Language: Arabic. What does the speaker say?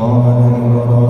قال امرأة